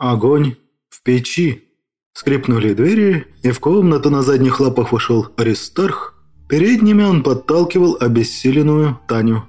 Огонь в печи. Скрипнули двери, и в комнату на задних лапах вошел Аристарх. Передними он подталкивал обессиленную Таню.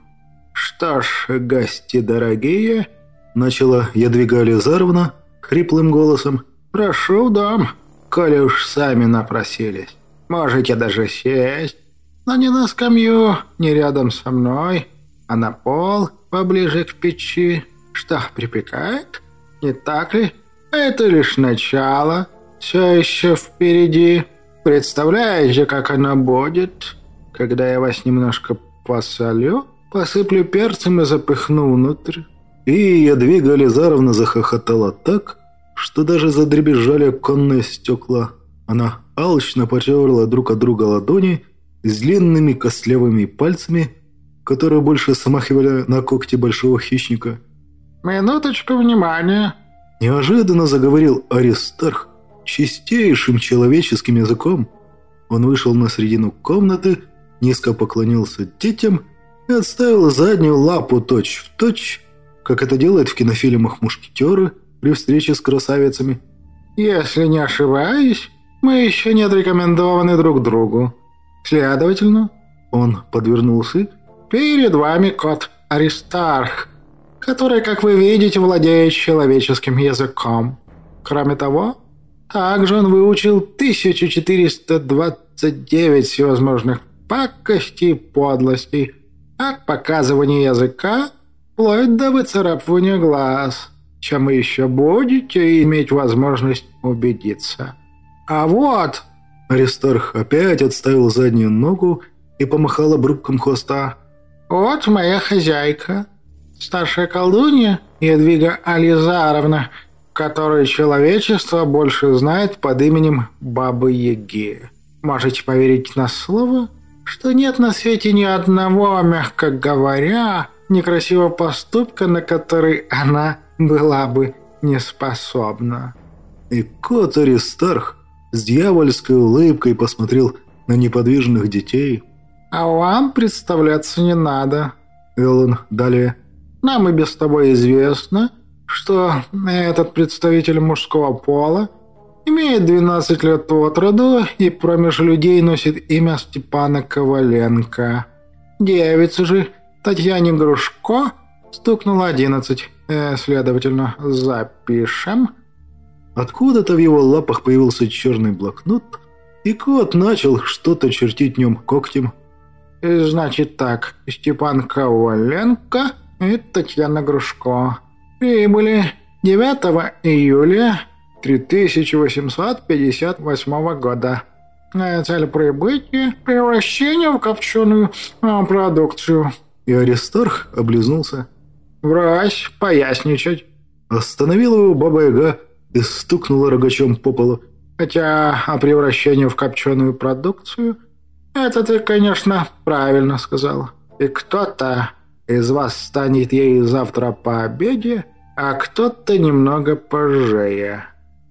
«Что ж, гости дорогие», — начала Ядвига Ализаровна хриплым голосом, — «прошу в дом, коли уж сами напросились. Можете даже сесть, но не на скамью, не рядом со мной, а на пол поближе к печи. Что, припекает? Не так ли? Это лишь начало, все еще впереди. Представляете, как оно будет, когда я вас немножко посолю, посыплю перцем и запихну внутрь?» И Ядвига Ализаровна захохотала так, что даже задребезжали конные стекла. Она алчно потерла друг от друга ладони с длинными костлявыми пальцами, которые больше смахивали на когти большого хищника. «Минуточку внимания!» Неожиданно заговорил Аристарх чистейшим человеческим языком. Он вышел на середину комнаты, низко поклонился детям и отставил заднюю лапу точь в точь, как это делают в кинофильмах мушкетеры при встрече с красавицами. «Если не ошибаюсь, мы еще не отрекомендованы друг другу. Следовательно, он подвернулся, перед вами кот Аристарх, который, как вы видите, владеет человеческим языком. Кроме того, также он выучил 1429 всевозможных пакостей и подлостей, от показывания языка вплоть до выцарапывания глаз, чем вы еще будете иметь возможность убедиться. А вот Аристарх опять отставил заднюю ногу и помахал обрубком хвоста. «Вот моя хозяйка, старшая колдунья Едвига Ализаровна, которую человечество больше знает под именем Бабы-Яги. Можете поверить на слово, что нет на свете ни одного, мягко говоря, некрасивого поступка, на который она была бы не способна». И кот Аристарх с дьявольской улыбкой посмотрел на неподвижных детей. «А вам представляться не надо», — вел он далее. «Нам и без того известно, что этот представитель мужского пола имеет 12 лет от роду и промеж людей носит имя Степана Коваленко. Девица же Татьяне Грушко стукнула 11, э, следовательно, запишем». Откуда-то в его лапах появился черный блокнот, и кот начал что-то чертить в нем когтем. «Значит так, Степан Коваленко и Татьяна Грушко прибыли 9 июля 3858 года. Цель прибытия – превращение в копченую а, продукцию». И Аристарх облизнулся. «Врась, поясничать». Остановил его Баба-Яга и стукнула рогачом по полу. «Хотя о превращении в копченую продукцию это ты, конечно, правильно сказал. И кто-то из вас станет ей завтра по обеде, а кто-то немного позже.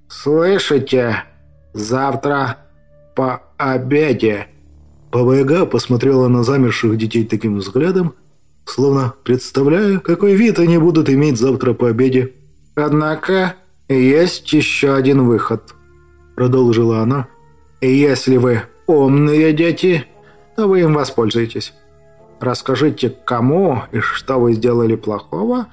Слышите? Завтра по обеде». Баба-Яга посмотрела на замерших детей таким взглядом, словно представляя, какой вид они будут иметь завтра по обеде. «Однако «Есть еще один выход», — продолжила она. «Если вы умные дети, то вы им воспользуетесь. Расскажите, кому и что вы сделали плохого,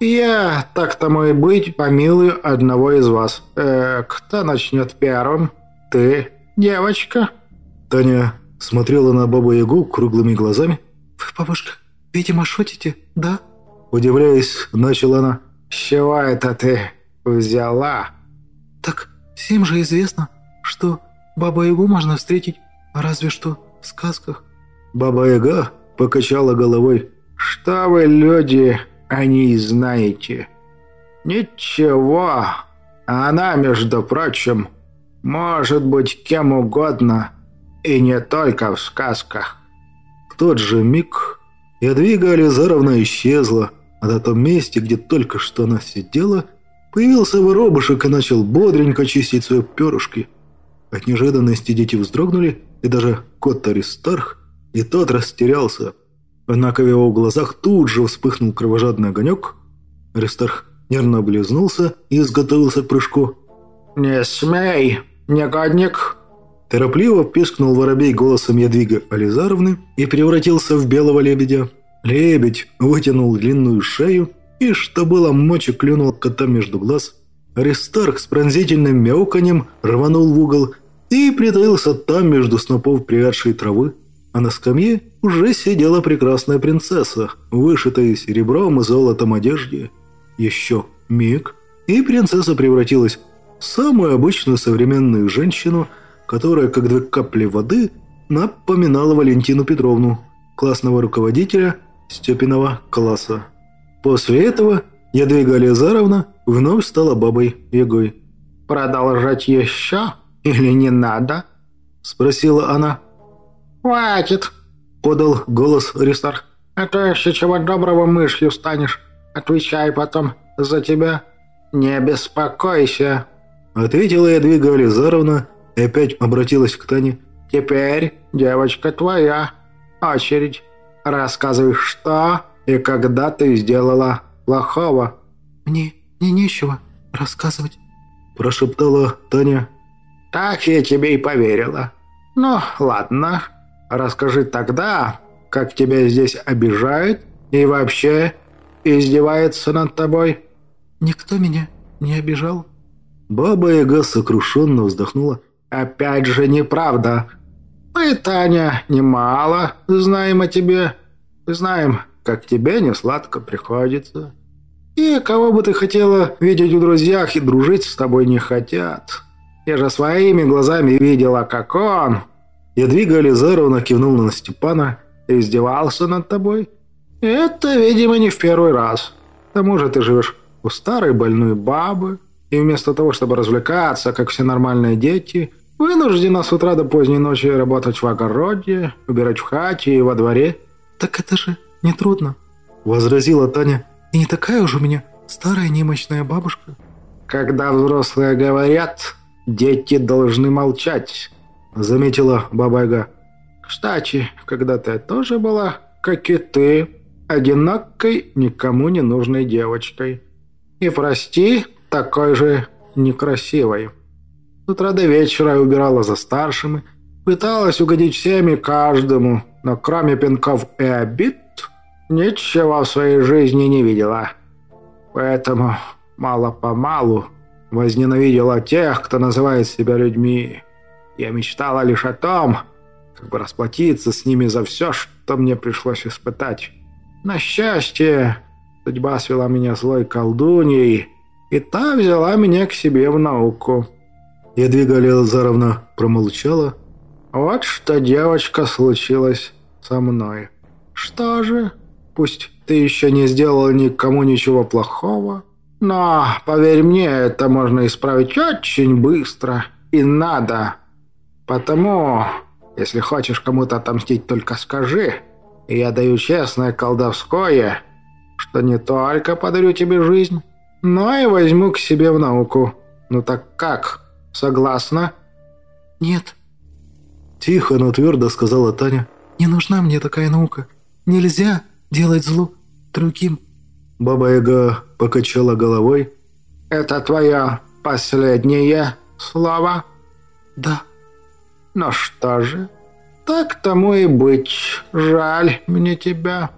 я, так тому и быть, помилую одного из вас. Э, кто начнет первым? Ты, девочка?» Таня смотрела на Бабу-Ягу круглыми глазами. «Вы, бабушка, видимо, шутите, да?» Удивляясь, начала она. «С чего это ты?» взяла. Так всем же известно, что Баба-Ягу можно встретить разве что в сказках. Баба-Яга покачала головой. Что вы, люди, о ней знаете? Ничего. Она, между прочим, может быть кем угодно, и не только в сказках. В тот же миг Ядвига Ализаровна исчезла, а на том месте, где только что она сидела, Появился воробушек и начал бодренько чистить свои перышки. От неожиданности дети вздрогнули, и даже кот Аристарх, и тот растерялся. Однако в его глазах тут же вспыхнул кровожадный огонек. Аристарх нервно облизнулся и изготовился к прыжку. «Не смей, негодник!» Торопливо пискнул воробей голосом Ядвига Ализаровны и превратился в белого лебедя. Лебедь вытянул длинную шею и, что было мочи, клюнул кота между глаз. Аристарх с пронзительным мяуканьем рванул в угол и притаился там между снопов привядшей травы. А на скамье уже сидела прекрасная принцесса, вышитая серебром и золотом одежде. Еще миг, и принцесса превратилась в самую обычную современную женщину – которая, как две капли воды, напоминала Валентину Петровну, классного руководителя Степиного класса. После этого Ядвига Ализаровна вновь стала бабой Егой. «Продолжать еще или не надо?» – спросила она. «Хватит!» – подал голос Аристарх. «А то еще чего доброго мышью станешь. Отвечай потом за тебя. Не беспокойся!» – ответила Ядвига Ализаровна и опять обратилась к Тане. «Теперь, девочка, твоя очередь. Рассказывай, что и когда ты сделала плохого». «Мне не нечего рассказывать», – прошептала Таня. «Так я тебе и поверила. Ну, ладно. Расскажи тогда, как тебя здесь обижают и вообще издевается над тобой». «Никто меня не обижал». Баба Яга сокрушенно вздохнула. «Опять же неправда. Мы, Таня, немало знаем о тебе. Знаем, как тебе несладко приходится. И кого бы ты хотела видеть в друзьях и дружить с тобой не хотят. Я же своими глазами видела, как он...» Ядвига Ализаровна кивнула на Степана издевался над тобой. «Это, видимо, не в первый раз. К тому же ты живешь у старой больной бабы, и вместо того, чтобы развлекаться, как все нормальные дети, Вынуждена с утра до поздней ночи работать в огороде, убирать в хате и во дворе». «Так это же нетрудно», — возразила Таня. «И не такая уж у меня старая немощная бабушка». «Когда взрослые говорят, дети должны молчать», — заметила бабайга. «Кстати, когда-то я тоже была, как и ты, одинокой, никому не нужной девочкой. И прости, такой же некрасивой» утра до вечера я убирала за старшими, пыталась угодить всем и каждому, но кроме пинков и обид, ничего в своей жизни не видела. Поэтому мало-помалу возненавидела тех, кто называет себя людьми. Я мечтала лишь о том, как бы расплатиться с ними за все, что мне пришлось испытать. На счастье, судьба свела меня злой колдуньей, и та взяла меня к себе в науку. Ядвига Лазаровна промолчала. «Вот что, девочка, случилось со мной. Что же, пусть ты еще не сделала никому ничего плохого, но, поверь мне, это можно исправить очень быстро и надо. Потому, если хочешь кому-то отомстить, только скажи, и я даю честное колдовское, что не только подарю тебе жизнь, но и возьму к себе в науку. Ну так как?» Согласна?» «Нет». Тихо, но твердо сказала Таня. «Не нужна мне такая наука. Нельзя делать зло другим». Баба-яга покачала головой. «Это твое последнее слово?» «Да». «Ну что же, так тому и быть. Жаль мне тебя.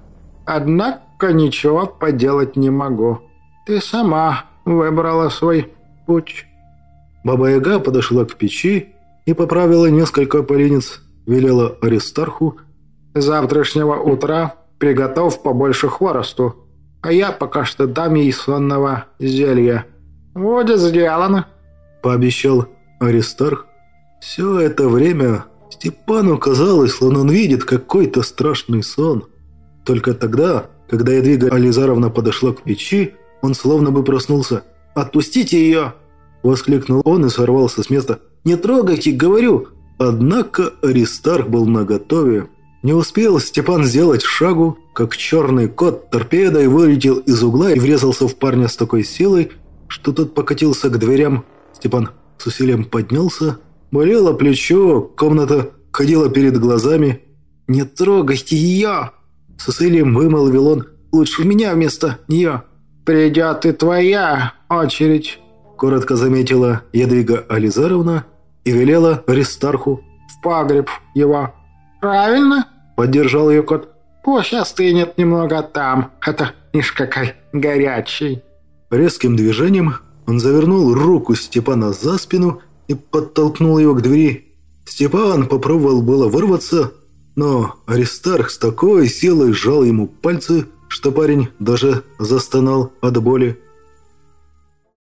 Однако ничего поделать не могу. Ты сама выбрала свой путь». Баба-яга подошла к печи и поправила несколько поленец, велела Аристарху. «Завтрашнего утра приготовь побольше хворосту, а я пока что дам ей сонного зелья. Будет сделано», — пообещал Аристарх. Все это время Степану казалось, словно он видит какой-то страшный сон. Только тогда, когда Ядвига Ализаровна подошла к печи, он словно бы проснулся. «Отпустите ее!» Воскликнул он и сорвался с места. «Не трогайте, говорю!» Однако Аристарх был наготове. Не успел Степан сделать шагу, как черный кот торпедой вылетел из угла и врезался в парня с такой силой, что тот покатился к дверям. Степан с усилием поднялся. Болело плечо, комната ходила перед глазами. «Не трогайте ее!» С усилием вымолвил он. «Лучше меня вместо нее!» придет и твоя очередь», — коротко заметила Ядвига Ализаровна и велела Аристарху. «В погреб его». «Правильно?» — поддержал ее кот. «Пусть остынет немного там, это ишь какой горячий». Резким движением он завернул руку Степана за спину и подтолкнул его к двери. Степан попробовал было вырваться, но Аристарх с такой силой сжал ему пальцы, что парень даже застонал от боли.